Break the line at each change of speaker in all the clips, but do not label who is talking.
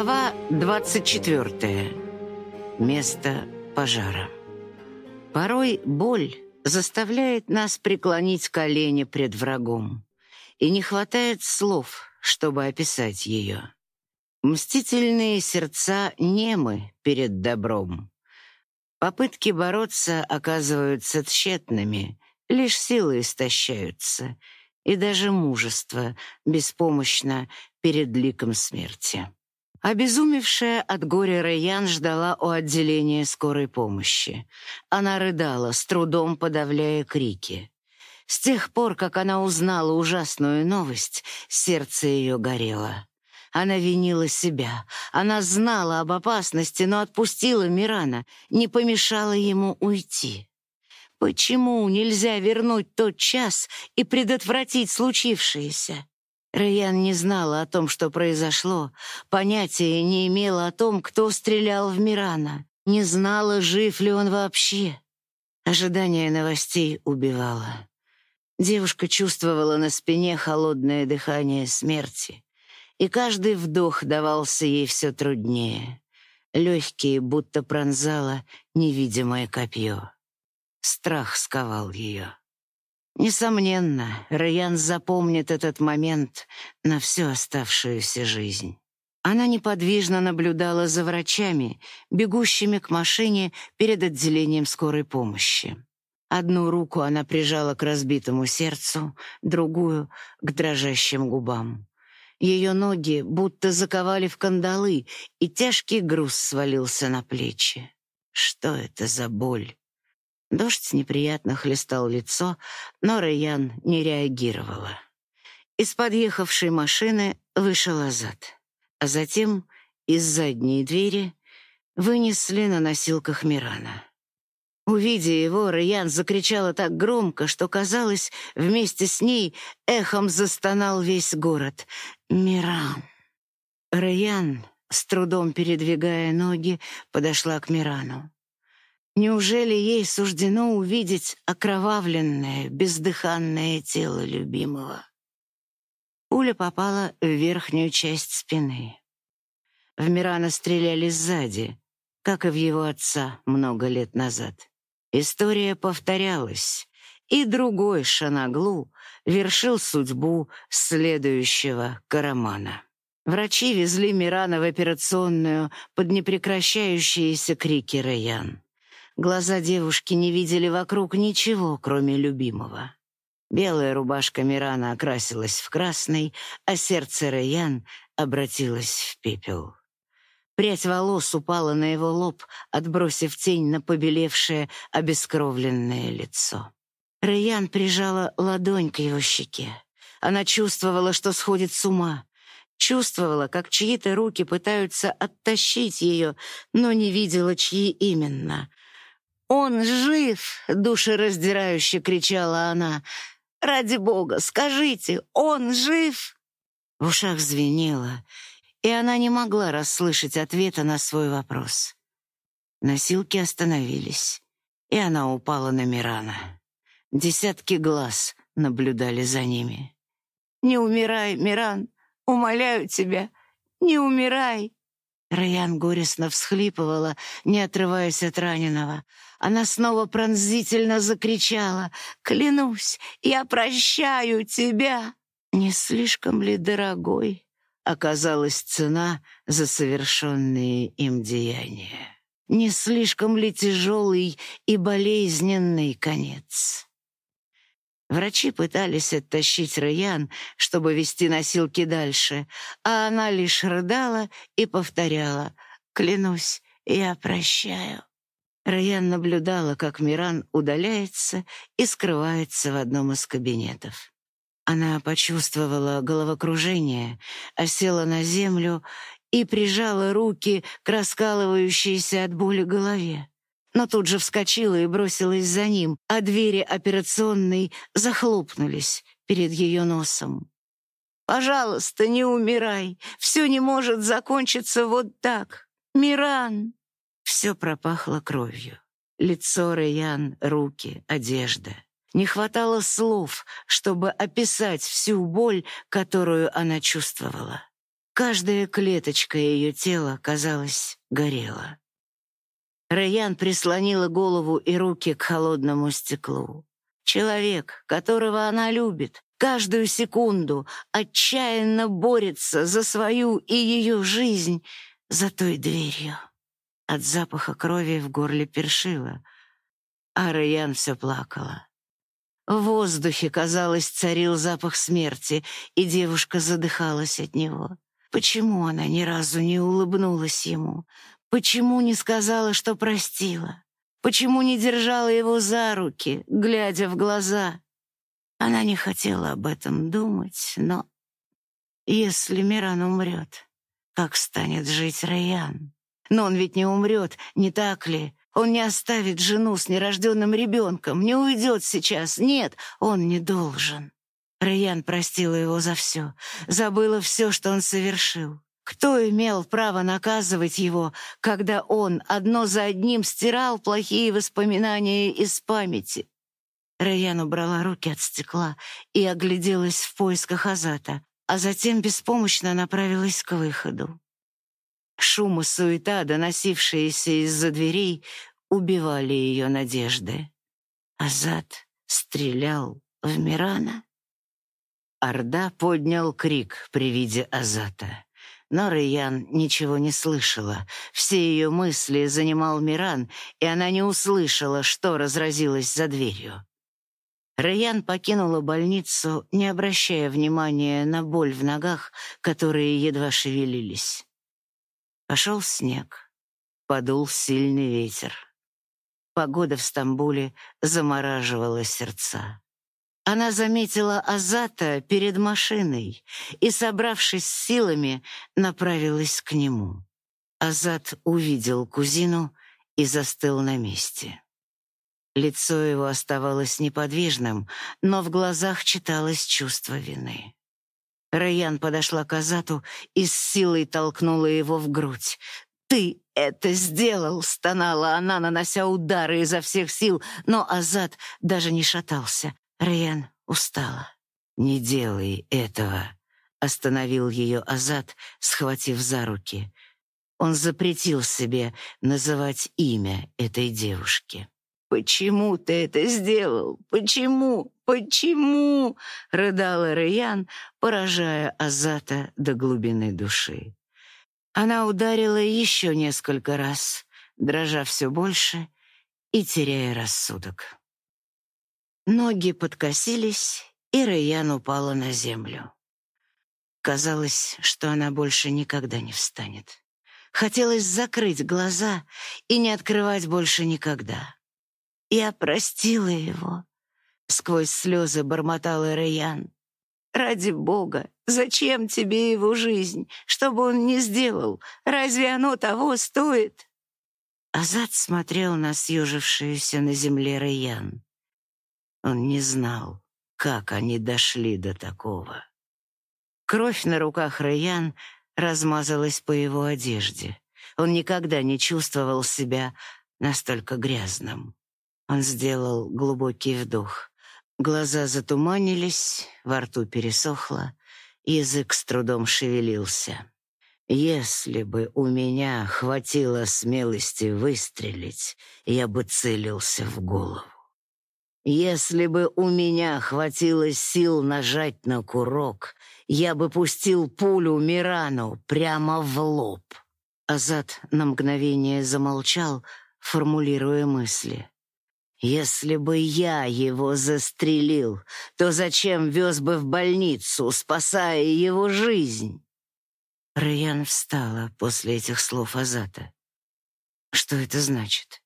Глава 24. Место пожара. Порой боль заставляет нас преклонить колени пред врагом, и не хватает слов, чтобы описать ее. Мстительные сердца немы перед добром. Попытки бороться оказываются тщетными, лишь силы истощаются, и даже мужество беспомощно перед ликом смерти. Обезумевшая от горя Рэйян ждала у отделения скорой помощи. Она рыдала, с трудом подавляя крики. С тех пор, как она узнала ужасную новость, сердце ее горело. Она винила себя. Она знала об опасности, но отпустила Мирана, не помешала ему уйти. Почему нельзя вернуть тот час и предотвратить случившееся? Райан не знала о том, что произошло, понятия не имела о том, кто стрелял в Мирана, не знала, жив ли он вообще. Ожидание новостей убивало. Девушка чувствовала на спине холодное дыхание смерти, и каждый вдох давался ей все труднее. Легкие будто пронзало невидимое копье. Страх сковал ее. Несомненно, Райан запомнит этот момент на всю оставшуюся жизнь. Она неподвижно наблюдала за врачами, бегущими к машине перед отделением скорой помощи. Одну руку она прижала к разбитому сердцу, другую — к дрожащим губам. Ее ноги будто заковали в кандалы, и тяжкий груз свалился на плечи. Что это за боль? Дождь неприятно хлестал лицо, но Райан не реагировала. Из подъехавшей машины вышел Азат, а затем из задней двери вынесли на носилках Мирана. Увидя его, Райан закричала так громко, что, казалось, вместе с ней эхом застонал весь город. «Миран!» Райан, с трудом передвигая ноги, подошла к Мирану. Неужели ей суждено увидеть окровавленное, бездыханное тело любимого? Пуля попала в верхнюю часть спины. В Мирана стреляли сзади, как и в его отца много лет назад. История повторялась, и другой Шанаглу вершил судьбу следующего Карамана. Врачи везли Мирана в операционную под непрекращающиеся крики Раян. Глаза девушки не видели вокруг ничего, кроме любимого. Белая рубашка Мирана окрасилась в красный, а сердце Раян обратилось в пепел. Прядь волос упала на его лоб, отбросив тень на побелевшее, обескровленное лицо. Раян прижала ладонь к его щеке. Она чувствовала, что сходит с ума. Чувствовала, как чьи-то руки пытаются оттащить ее, но не видела, чьи именно. «Он жив!» — душераздирающе кричала она. «Ради бога, скажите, он жив?» В ушах звенело, и она не могла расслышать ответа на свой вопрос. Носилки остановились, и она упала на Мирана. Десятки глаз наблюдали за ними. «Не умирай, Миран! Умоляю тебя, не умирай!» Раян горестно всхлипывала, не отрываясь от раненого. Она снова пронзительно закричала. «Клянусь, я прощаю тебя!» Не слишком ли дорогой оказалась цена за совершенные им деяния? Не слишком ли тяжелый и болезненный конец? Врачи пытались оттащить Раян, чтобы вести носилки дальше, а она лишь рыдала и повторяла «Клянусь, я прощаю». Раян наблюдала, как Миран удаляется и скрывается в одном из кабинетов. Она почувствовала головокружение, осела на землю и прижала руки к раскалывающейся от боли голове но тут же вскочила и бросилась за ним, а двери операционной захлопнулись перед ее носом. «Пожалуйста, не умирай. Все не может закончиться вот так. Миран!» Все пропахло кровью. Лицо Раян, руки, одежда. Не хватало слов, чтобы описать всю боль, которую она чувствовала. Каждая клеточка ее тела, казалось, горела. Райан прислонила голову и руки к холодному стеклу. Человек, которого она любит, каждую секунду отчаянно борется за свою и ее жизнь за той дверью. От запаха крови в горле першило, а Райан все плакала. В воздухе, казалось, царил запах смерти, и девушка задыхалась от него. Почему она ни разу не улыбнулась ему? Почему не сказала, что простила? Почему не держала его за руки, глядя в глаза? Она не хотела об этом думать, но если Миран умрет, как станет жить Райан? Но он ведь не умрет, не так ли? Он не оставит жену с нерожденным ребенком, не уйдет сейчас. Нет, он не должен. Райан простила его за все, забыла все, что он совершил. Кто имел право наказывать его, когда он одно за одним стирал плохие воспоминания из памяти? Райан убрала руки от стекла и огляделась в поисках Азата, а затем беспомощно направилась к выходу. Шум и суета, доносившиеся из-за дверей, убивали ее надежды. Азат стрелял в Мирана. Орда поднял крик при виде Азата. Но Райан ничего не слышала. Все ее мысли занимал Миран, и она не услышала, что разразилось за дверью. Райан покинула больницу, не обращая внимания на боль в ногах, которые едва шевелились. Пошел снег, подул сильный ветер. Погода в Стамбуле замораживала сердца. Она заметила Азата перед машиной и, собравшись с силами, направилась к нему. Азат увидел кузину и застыл на месте. Лицо его оставалось неподвижным, но в глазах читалось чувство вины. Райан подошла к Азату и с силой толкнула его в грудь. «Ты это сделал!» — стонала она, нанося удары изо всех сил, но Азат даже не шатался. Райан устала. «Не делай этого!» — остановил ее Азат, схватив за руки. Он запретил себе называть имя этой девушки. «Почему ты это сделал? Почему? Почему?» — рыдала Раян, поражая Азата до глубины души. Она ударила еще несколько раз, дрожа все больше и теряя рассудок. Ноги подкосились, и Раян упала на землю. Казалось, что она больше никогда не встанет. Хотелось закрыть глаза и не открывать больше никогда. Я простила его. Сквозь слезы бормотала Раян. Ради бога, зачем тебе его жизнь? Что бы он ни сделал, разве оно того стоит? Азат смотрел на съежившуюся на земле Раян. Он не знал, как они дошли до такого. Кровь на руках Раян размазалась по его одежде. Он никогда не чувствовал себя настолько грязным. Он сделал глубокий вдох. Глаза затуманились, во рту пересохло, язык с трудом шевелился. Если бы у меня хватило смелости выстрелить, я бы целился в голову. Если бы у меня хватило сил нажать на курок, я бы пустил пулю Мирану прямо в лоб. Азат на мгновение замолчал, формулируя мысли. Если бы я его застрелил, то зачем вез бы в больницу, спасая его жизнь? Райан встала после этих слов Азата. Что это значит?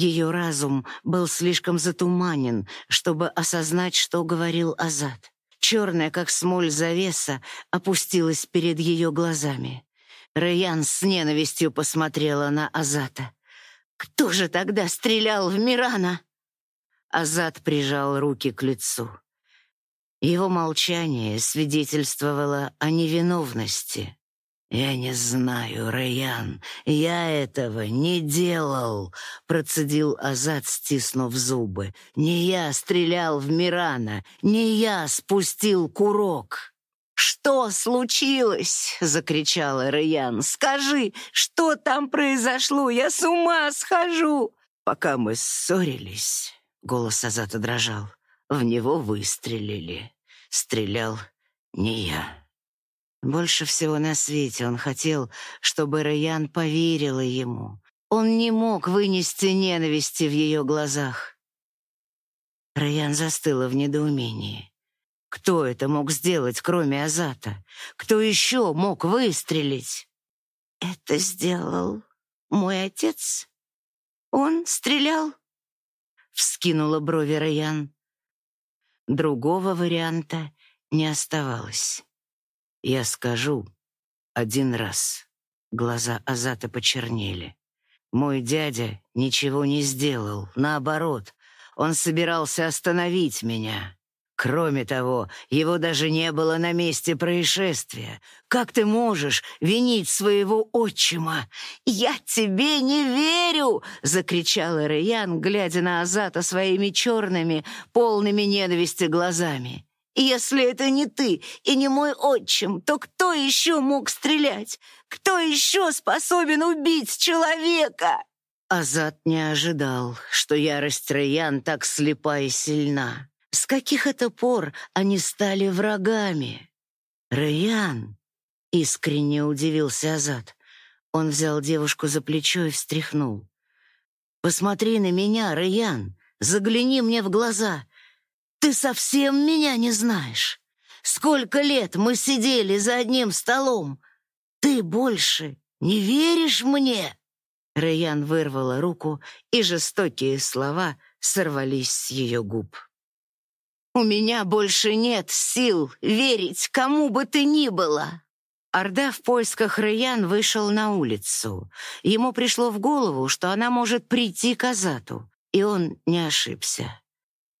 Ее разум был слишком затуманен, чтобы осознать, что говорил Азат. Черная, как смоль завеса, опустилась перед ее глазами. Райан с ненавистью посмотрела на Азата. Кто же тогда стрелял в Мирана? Азат прижал руки к лицу. Его молчание свидетельствовало о невиновности. «Я не знаю, Райан, я этого не делал», — процедил Азат, стиснув зубы. «Не я стрелял в Мирана, не я спустил курок». что случилось?» — закричала Раян. «Скажи, что там произошло? Я с ума схожу!» Пока мы ссорились, голос Азата дрожал. В него выстрелили. Стрелял не я. Больше всего на свете он хотел, чтобы Раян поверила ему. Он не мог вынести ненависти в ее глазах. Раян застыла в недоумении. Кто это мог сделать, кроме Азата? Кто еще мог выстрелить? Это сделал мой отец. Он стрелял? Вскинула брови Раян. Другого варианта не оставалось. Я скажу один раз. Глаза Азата почернели. Мой дядя ничего не сделал, наоборот, он собирался остановить меня. Кроме того, его даже не было на месте происшествия. Как ты можешь винить своего отчима? Я тебе не верю, закричала Раян, глядя на Азата своими черными, полными ненависти глазами. Если это не ты и не мой отчим, то кто еще мог стрелять? Кто еще способен убить человека? Азат не ожидал, что ярость Раян так слепа и сильна. С каких это пор они стали врагами? Раян искренне удивился Азат. Он взял девушку за плечо и встряхнул. Посмотри на меня, Раян, загляни мне в глаза. Ты совсем меня не знаешь. Сколько лет мы сидели за одним столом. Ты больше не веришь мне? Рэян вырвала руку, и жестокие слова сорвались с ее губ. «У меня больше нет сил верить кому бы ты ни было!» Орда в поисках Рэян вышел на улицу. Ему пришло в голову, что она может прийти к Азату, и он не ошибся.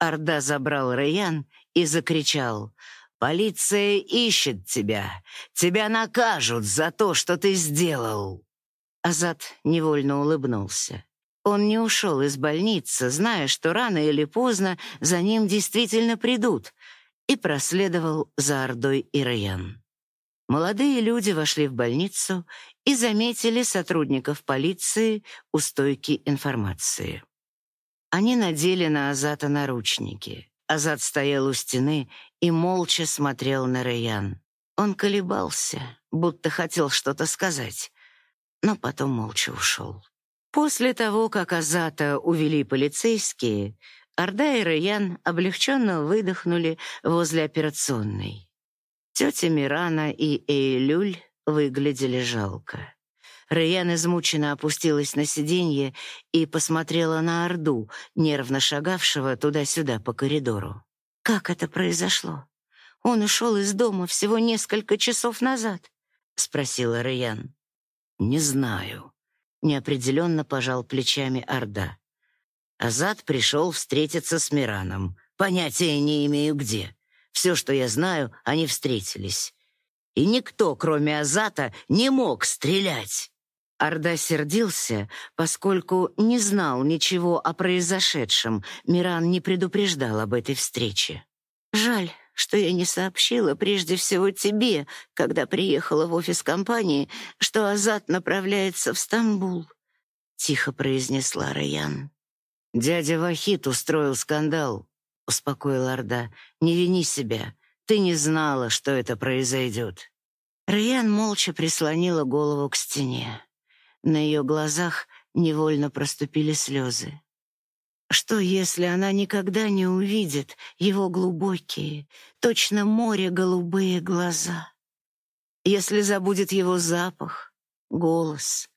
Орда забрал Рэян и закричал «Полиция ищет тебя! Тебя накажут за то, что ты сделал!» Азат невольно улыбнулся. Он не ушел из больницы, зная, что рано или поздно за ним действительно придут, и проследовал за Ордой и Раян. Молодые люди вошли в больницу и заметили сотрудников полиции у стойки информации. Они надели на Азата наручники. Азат стоял у стены и молча смотрел на Раян. Он колебался, будто хотел что-то сказать, но потом молча ушел. После того, как Азата увели полицейские, Орда и Раян облегченно выдохнули возле операционной. Тетя Мирана и Эйлюль выглядели жалко. Раян измученно опустилась на сиденье и посмотрела на Орду, нервно шагавшего туда-сюда по коридору. «Как это произошло? Он ушел из дома всего несколько часов назад?» — спросила Раян. «Не знаю», — неопределенно пожал плечами Орда. Азат пришел встретиться с Мираном. Понятия не имею где. Все, что я знаю, они встретились. И никто, кроме Азата, не мог стрелять. Орда сердился, поскольку не знал ничего о произошедшем. Миран не предупреждал об этой встрече. «Жаль, что я не сообщила прежде всего тебе, когда приехала в офис компании, что Азат направляется в Стамбул», — тихо произнесла Раян. «Дядя Вахид устроил скандал», — успокоил Орда. «Не вини себя. Ты не знала, что это произойдет». Раян молча прислонила голову к стене. На ее глазах невольно проступили слезы. Что, если она никогда не увидит его глубокие, точно море голубые глаза? Если забудет его запах, голос?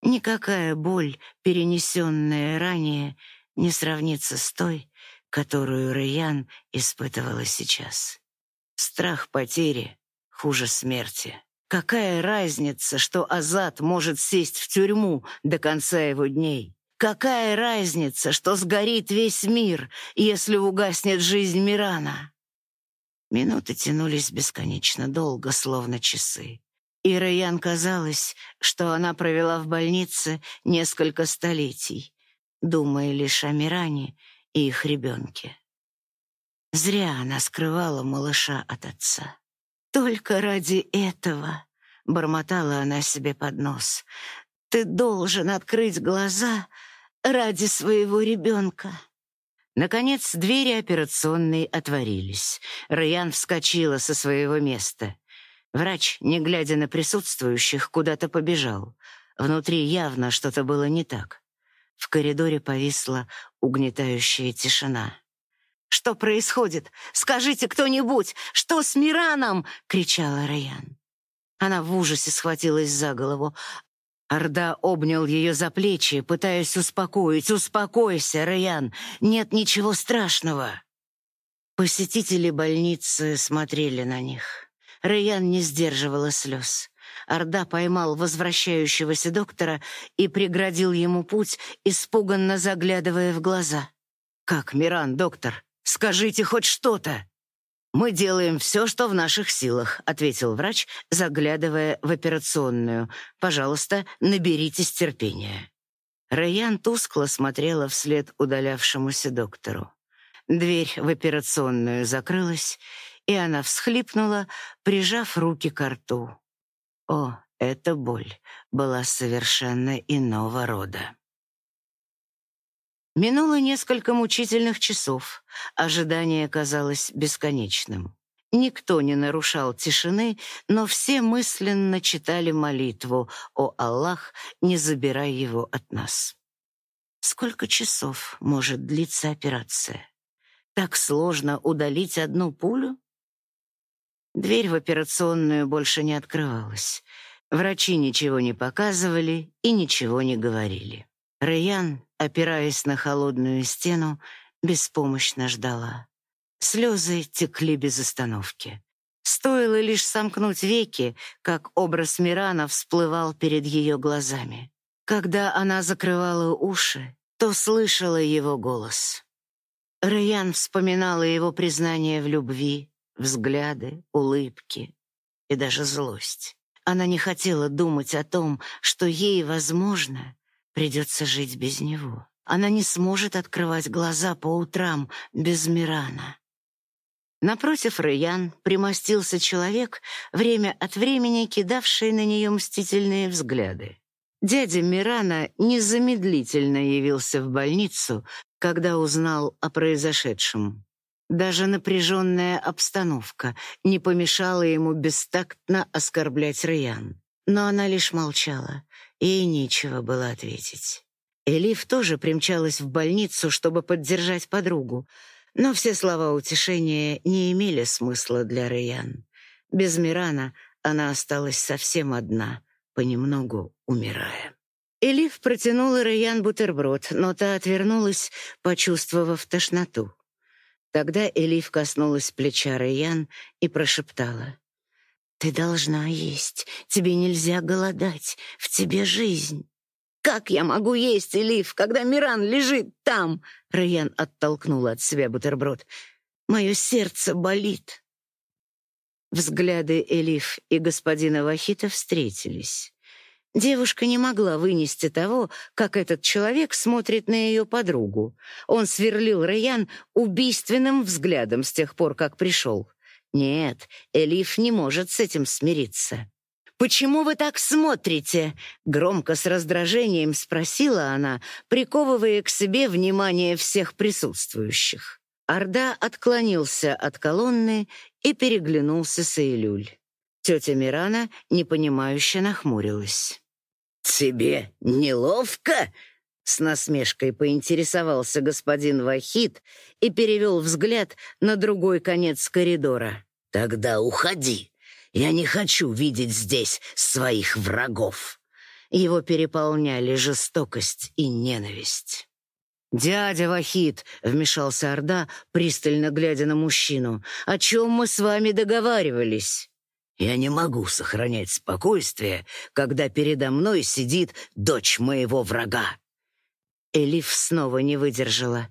Никакая боль, перенесенная ранее, не сравнится с той, которую Раян испытывала сейчас. Страх потери хуже смерти. Какая разница, что Азат может сесть в тюрьму до конца его дней? Какая разница, что сгорит весь мир, если угаснет жизнь Мирана? Минуты тянулись бесконечно долго, словно часы. И Райан казалось, что она провела в больнице несколько столетий, думая лишь о Миране и их ребенке. Зря она скрывала малыша от отца. Только ради этого, бормотала она себе под нос. Ты должен открыть глаза ради своего ребенка. Наконец, двери операционной отворились. Райан вскочила со своего места. Врач, не глядя на присутствующих, куда-то побежал. Внутри явно что-то было не так. В коридоре повисла угнетающая тишина. «Что происходит? Скажите кто-нибудь! Что с Мираном?» — кричала Райан. Она в ужасе схватилась за голову. Орда обнял ее за плечи, пытаясь успокоить. «Успокойся, Райан, нет ничего страшного». Посетители больницы смотрели на них. Райан не сдерживала слез. Орда поймал возвращающегося доктора и преградил ему путь, испуганно заглядывая в глаза. «Как, Миран, доктор? Скажите хоть что-то!» «Мы делаем все, что в наших силах», — ответил врач, заглядывая в операционную. «Пожалуйста, наберитесь терпения». Райан тускло смотрела вслед удалявшемуся доктору. Дверь в операционную закрылась, и она всхлипнула, прижав руки к рту. О, эта боль была совершенно иного рода. Минуло несколько мучительных часов. Ожидание казалось бесконечным. Никто не нарушал тишины, но все мысленно читали молитву «О Аллах, не забирай его от нас». Сколько часов может длиться операция? Так сложно удалить одну пулю? Дверь в операционную больше не открывалась. Врачи ничего не показывали и ничего не говорили. Рэян, опираясь на холодную стену, беспомощно ждала. Слезы текли без остановки. Стоило лишь сомкнуть веки, как образ Мирана всплывал перед ее глазами. Когда она закрывала уши, то слышала его голос. Рэян вспоминала его признание в любви, взгляды, улыбки и даже злость. Она не хотела думать о том, что ей, возможно, Придется жить без него. Она не сможет открывать глаза по утрам без Мирана. Напротив Раян примостился человек, время от времени кидавший на нее мстительные взгляды. Дядя Мирана незамедлительно явился в больницу, когда узнал о произошедшем. Даже напряженная обстановка не помешала ему бестактно оскорблять Раян. Но она лишь молчала, Ей нечего было ответить. Элиф тоже примчалась в больницу, чтобы поддержать подругу, но все слова утешения не имели смысла для Рэян. Без Мирана она осталась совсем одна, понемногу умирая. Элиф протянула Рэян бутерброд, но та отвернулась, почувствовав тошноту. Тогда Элиф коснулась плеча Рэян и прошептала: ты должна есть. Тебе нельзя голодать. В тебе жизнь. Как я могу есть, Элиф, когда Миран лежит там? Райан оттолкнула от себя бутерброд. Мое сердце болит. Взгляды Элиф и господина Вахита встретились. Девушка не могла вынести того, как этот человек смотрит на ее подругу. Он сверлил Райан убийственным взглядом с тех пор, как пришел. Нет, Элиф не может с этим смириться. «Почему вы так смотрите?» — громко с раздражением спросила она, приковывая к себе внимание всех присутствующих. Орда отклонился от колонны и переглянулся с Эйлюль. Тетя Мирана непонимающе нахмурилась. «Тебе неловко?» С насмешкой поинтересовался господин Вахид и перевел взгляд на другой конец коридора. «Тогда уходи. Я не хочу видеть здесь своих врагов». Его переполняли жестокость и ненависть. «Дядя Вахид», — вмешался Орда, пристально глядя на мужчину, — «о чем мы с вами договаривались?» «Я не могу сохранять спокойствие, когда передо мной сидит дочь моего врага», Элиф снова не выдержала.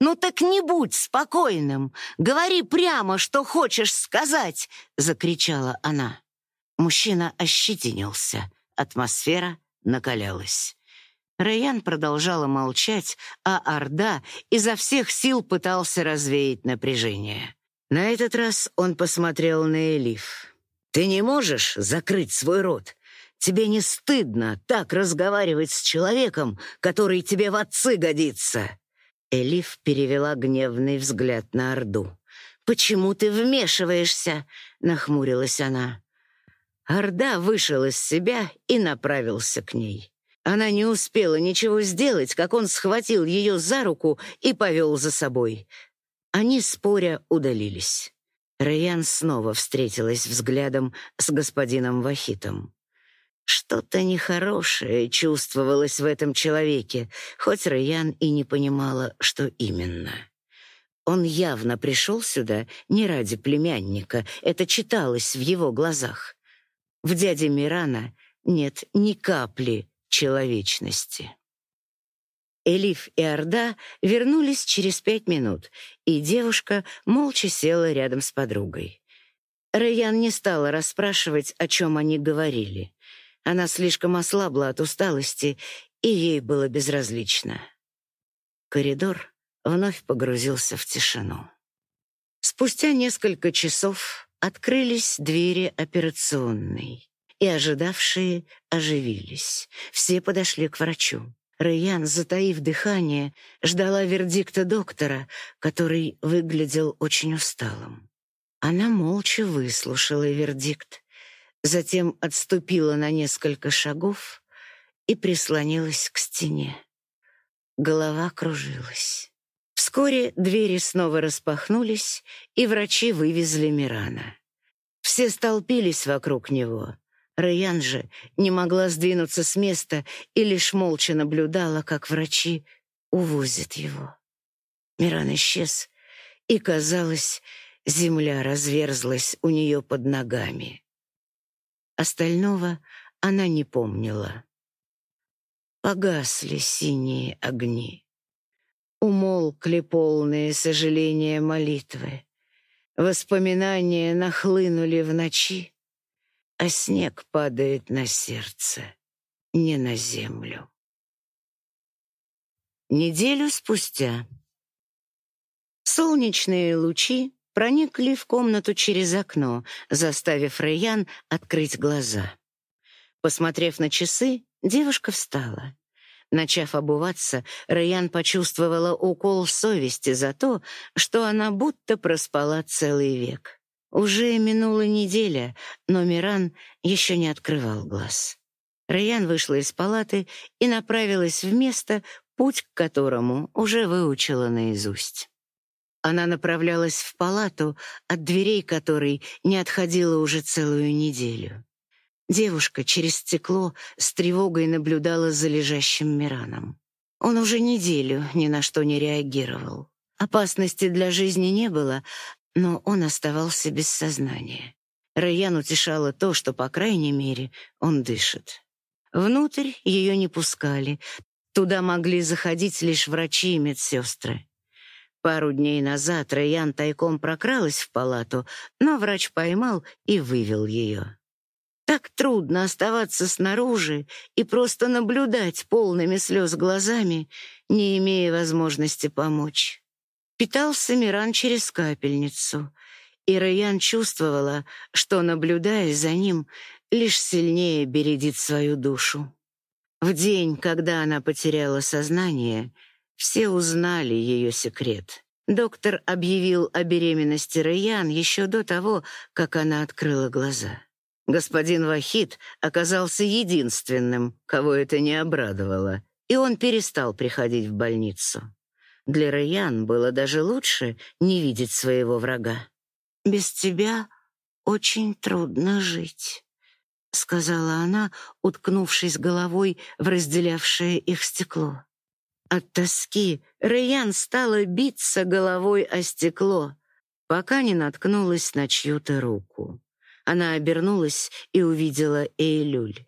«Ну так не будь спокойным! Говори прямо, что хочешь сказать!» — закричала она. Мужчина ощетинился. Атмосфера накалялась. Райан продолжала молчать, а Орда изо всех сил пытался развеять напряжение. На этот раз он посмотрел на Элиф. Ты не можешь закрыть свой рот? Тебе не стыдно так разговаривать с человеком, который тебе в отцы годится?» Элиф перевела гневный взгляд на Орду. «Почему ты вмешиваешься?» — нахмурилась она. Орда вышел из себя и направился к ней. Она не успела ничего сделать, как он схватил ее за руку и повел за собой. Они, споря, удалились. Раян снова встретилась взглядом с господином Вахитом. Что-то нехорошее чувствовалось в этом человеке, хоть Раян и не понимала, что именно. Он явно пришел сюда не ради племянника, это читалось в его глазах. В дяде Мирана нет ни капли человечности. Элиф и Орда вернулись через пять минут, и девушка молча села рядом с подругой. Райан не стала расспрашивать, о чем они говорили. Она слишком ослабла от усталости, и ей было безразлично. Коридор вновь погрузился в тишину. Спустя несколько часов открылись двери операционной, и ожидавшие оживились. Все подошли к врачу. Райан, затаив дыхание, ждала вердикта доктора, который выглядел очень усталым. Она молча выслушала вердикт, затем отступила на несколько шагов и прислонилась к стене. Голова кружилась. Вскоре двери снова распахнулись, и врачи вывезли Мирана. Все столпились вокруг него, Райан же не могла сдвинуться с места и лишь молча наблюдала, как врачи увозят его. Миран исчез, и, казалось, земля разверзлась у нее под ногами. Остального она не помнила. Погасли синие огни. Умолкли полные сожаления молитвы. Воспоминания нахлынули в ночи, а снег падает на сердце, не на землю. Неделю спустя солнечные лучи проникли в комнату через окно, заставив Рэйян открыть глаза. Посмотрев на часы, девушка встала. Начав обуваться, Рэйян почувствовала укол совести за то, что она будто проспала целый век. Уже минула неделя, но Миран еще не открывал глаз. Райан вышла из палаты и направилась в место, путь к которому уже выучила наизусть. Она направлялась в палату, от дверей которой не отходила уже целую неделю. Девушка через стекло с тревогой наблюдала за лежащим Мираном. Он уже неделю ни на что не реагировал. Опасности для жизни не было, но он оставался без сознания. Райан утешало то, что, по крайней мере, он дышит. Внутрь ее не пускали. Туда могли заходить лишь врачи и медсестры. Пару дней назад Райан тайком прокралась в палату, но врач поймал и вывел ее. Так трудно оставаться снаружи и просто наблюдать полными слез глазами, не имея возможности помочь. Питался Миран через капельницу, и Райан чувствовала, что, наблюдая за ним, лишь сильнее бередит свою душу. В день, когда она потеряла сознание, все узнали ее секрет. Доктор объявил о беременности Райан еще до того, как она открыла глаза. Господин Вахид оказался единственным, кого это не обрадовало, и он перестал приходить в больницу. Для Раян было даже лучше не видеть своего врага. «Без тебя очень трудно жить», — сказала она, уткнувшись головой в разделявшее их стекло. От тоски Раян стала биться головой о стекло, пока не наткнулась на чью-то руку. Она обернулась и увидела Эйлюль.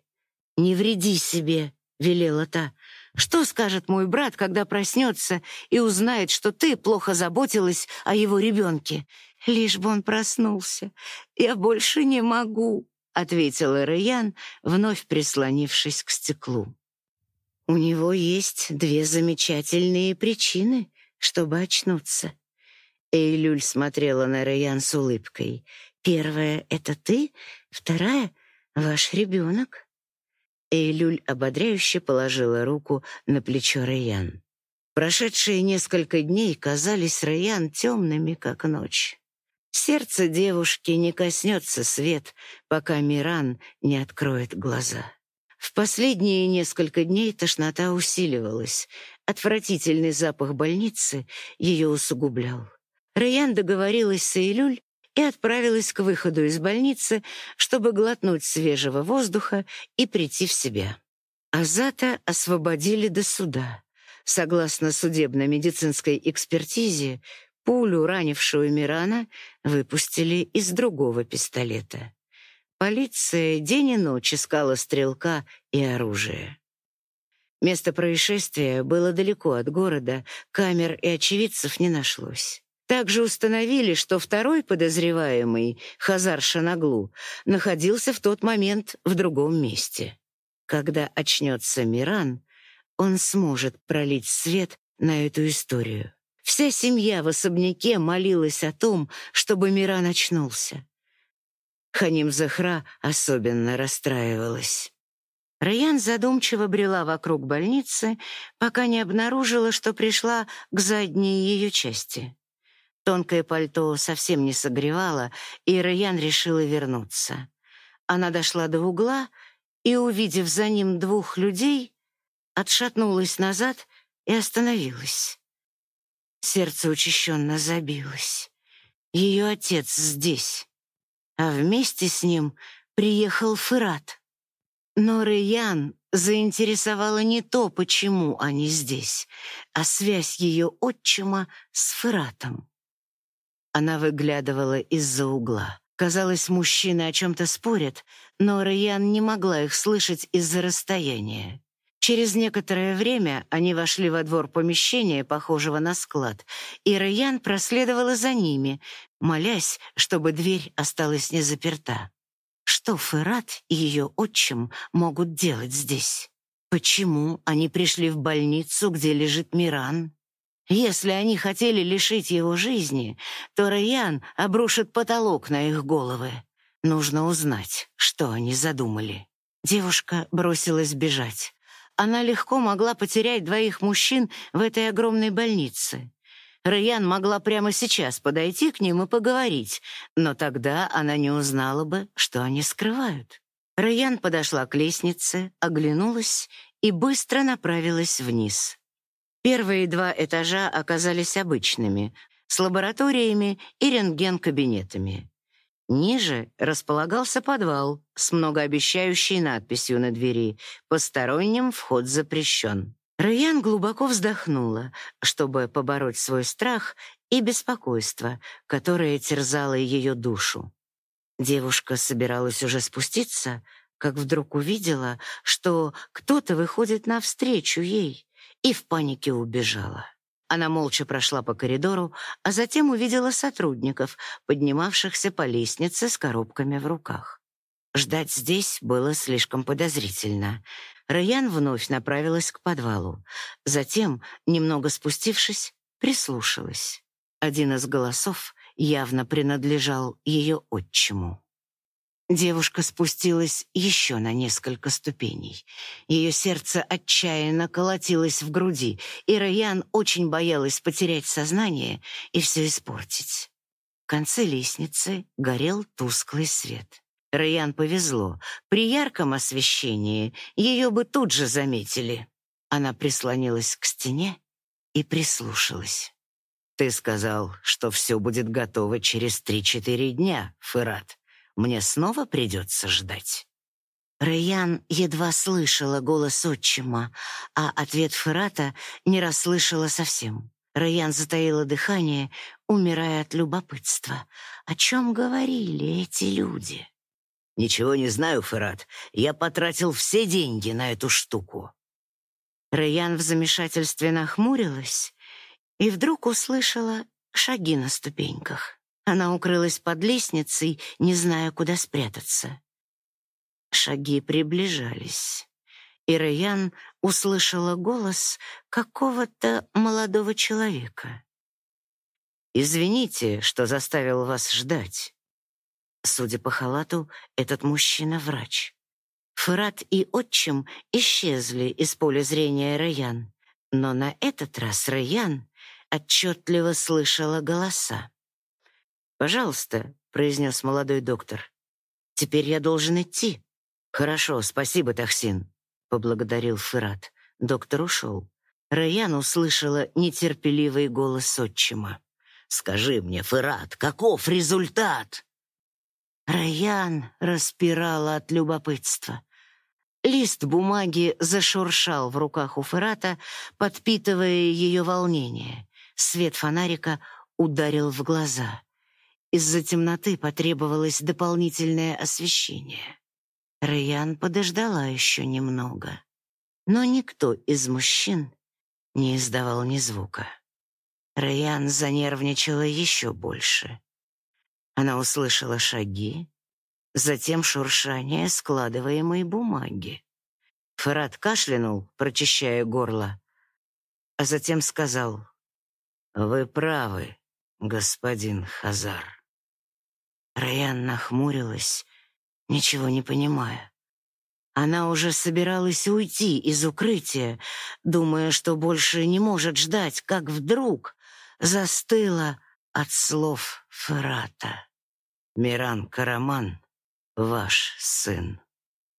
«Не вреди себе», — велела та. Что скажет мой брат, когда проснется и узнает, что ты плохо заботилась о его ребенке? Лишь бы он проснулся. Я больше не могу, ответила Раян, вновь прислонившись к стеклу. У него есть две замечательные причины, чтобы очнуться. Эйлюль смотрела на Раян с улыбкой. Первая — это ты, вторая — ваш ребенок. Эйлюль ободряюще положила руку на плечо Раян. Прошедшие несколько дней казались Раян темными, как ночь. Сердце девушки не коснется свет, пока Миран не откроет глаза. В последние несколько дней тошнота усиливалась. Отвратительный запах больницы ее усугублял. Раян договорилась с Эйлюль и отправилась к выходу из больницы, чтобы глотнуть свежего воздуха и прийти в себя. Азата освободили до суда. Согласно судебно-медицинской экспертизе, пулю, ранившую Мирана, выпустили из другого пистолета. Полиция день и ночь искала стрелка и оружие. Место происшествия было далеко от города, камер и очевидцев не нашлось. Также установили, что второй подозреваемый, Хазар Шанаглу, находился в тот момент в другом месте. Когда очнется Миран, он сможет пролить свет на эту историю. Вся семья в особняке молилась о том, чтобы Миран очнулся. Ханим Захра особенно расстраивалась. Раян задумчиво брела вокруг больницы, пока не обнаружила, что пришла к задней ее части. Тонкое пальто совсем не согревало, и Раян решила вернуться. Она дошла до угла и, увидев за ним двух людей, отшатнулась назад и остановилась. Сердце учащенно забилось. Ее отец здесь, а вместе с ним приехал Фырат. Но Раян заинтересовало не то, почему они здесь, а связь ее отчима с Фыратом. Она выглядывала из-за угла. Казалось, мужчины о чем-то спорят, но Райан не могла их слышать из-за расстояния. Через некоторое время они вошли во двор помещения, похожего на склад, и Райан проследовала за ними, молясь, чтобы дверь осталась не заперта. Что Ферат и ее отчим могут делать здесь? Почему они пришли в больницу, где лежит Миран? Если они хотели лишить его жизни, то Райан обрушит потолок на их головы. Нужно узнать, что они задумали. Девушка бросилась бежать. Она легко могла потерять двоих мужчин в этой огромной больнице. Райан могла прямо сейчас подойти к ним и поговорить, но тогда она не узнала бы, что они скрывают. Райан подошла к лестнице, оглянулась и быстро направилась вниз. Первые два этажа оказались обычными, с лабораториями и рентген-кабинетами. Ниже располагался подвал с многообещающей надписью на двери «Посторонним вход запрещен». Райан глубоко вздохнула, чтобы побороть свой страх и беспокойство, которое терзало ее душу. Девушка собиралась уже спуститься, как вдруг увидела, что кто-то выходит навстречу ей и в панике убежала. Она молча прошла по коридору, а затем увидела сотрудников, поднимавшихся по лестнице с коробками в руках. Ждать здесь было слишком подозрительно. Райан вновь направилась к подвалу. Затем, немного спустившись, прислушалась. Один из голосов явно принадлежал ее отчиму. Девушка спустилась еще на несколько ступеней. Ее сердце отчаянно колотилось в груди, и Райан очень боялась потерять сознание и все испортить. В конце лестницы горел тусклый свет. Райан повезло. При ярком освещении ее бы тут же заметили. Она прислонилась к стене и прислушалась. «Ты сказал, что все будет готово через три-четыре дня, Фырат», мне снова придется ждать. Райан едва слышала голос отчима, а ответ Ферата не расслышала совсем. Райан затаила дыхание, умирая от любопытства. О чем говорили эти люди? «Ничего не знаю, Ферат. Я потратил все деньги на эту штуку». Райан в замешательстве нахмурилась и вдруг услышала шаги на ступеньках. Она укрылась под лестницей, не зная, куда спрятаться. Шаги приближались, и Райан услышала голос какого-то молодого человека. «Извините, что заставил вас ждать». Судя по халату, этот мужчина врач. Фырат и отчим исчезли из поля зрения Раян, но на этот раз Раян отчетливо слышала голоса. «Пожалуйста», — произнес молодой доктор. «Теперь я должен идти». «Хорошо, спасибо, Тахсин», — поблагодарил Фырат. Доктор ушел. Раян услышала нетерпеливый голос отчима. «Скажи мне, Фырат, каков результат?» Раян распирала от любопытства. Лист бумаги зашуршал в руках у Фырата, подпитывая ее волнение. Свет фонарика ударил в глаза. Из-за темноты потребовалось дополнительное освещение. Раян подождала еще немного, но никто из мужчин не издавал ни звука. Раян занервничала еще больше. Она услышала шаги, затем шуршание складываемой бумаги. Фарад кашлянул, прочищая горло, а затем сказал: "Вы правы, господин Хазар". Раян нахмурилась, ничего не понимая. Она уже собиралась уйти из укрытия, думая, что больше не может ждать, как вдруг застыла от слов Ферата. Миран Караман, ваш сын.